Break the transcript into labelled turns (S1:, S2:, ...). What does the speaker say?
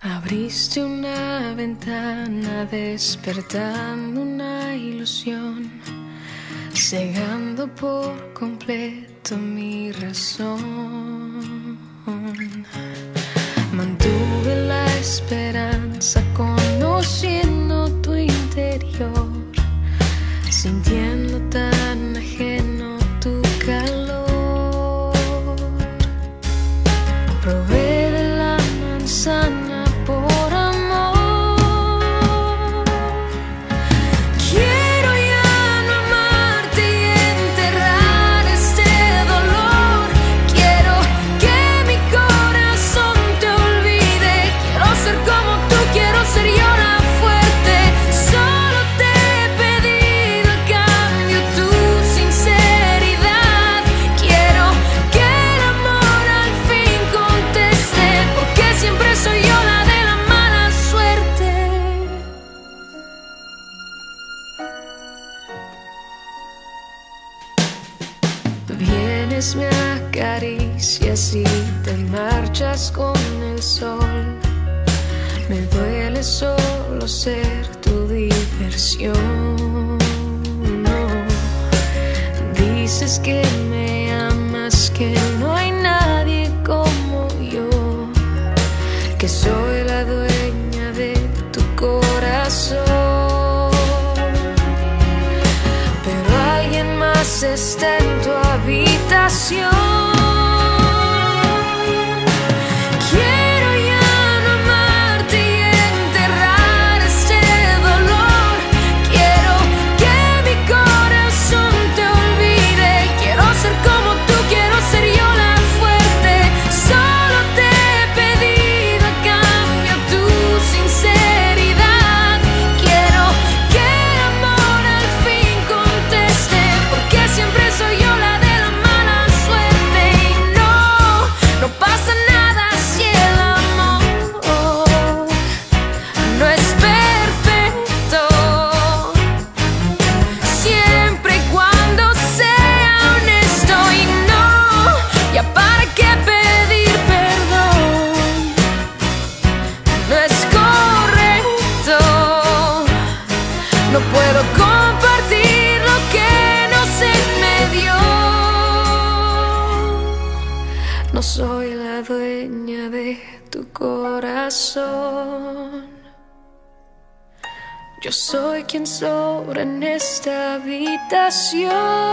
S1: Abriste una ventana despertando una ilusión, cegando por completo mi razón. Mantuve la esperanza conociendo tu interior, sintiendo tan ajeno. Vienes, me acaricias y te marchas con el sol. Me duele solo ser tu diversión. No. Dices que me amas, que pasión. no puedo compartir lo que no se me dio. No soy la dueña de tu corazón. Yo soy quien sobra en esta habitación.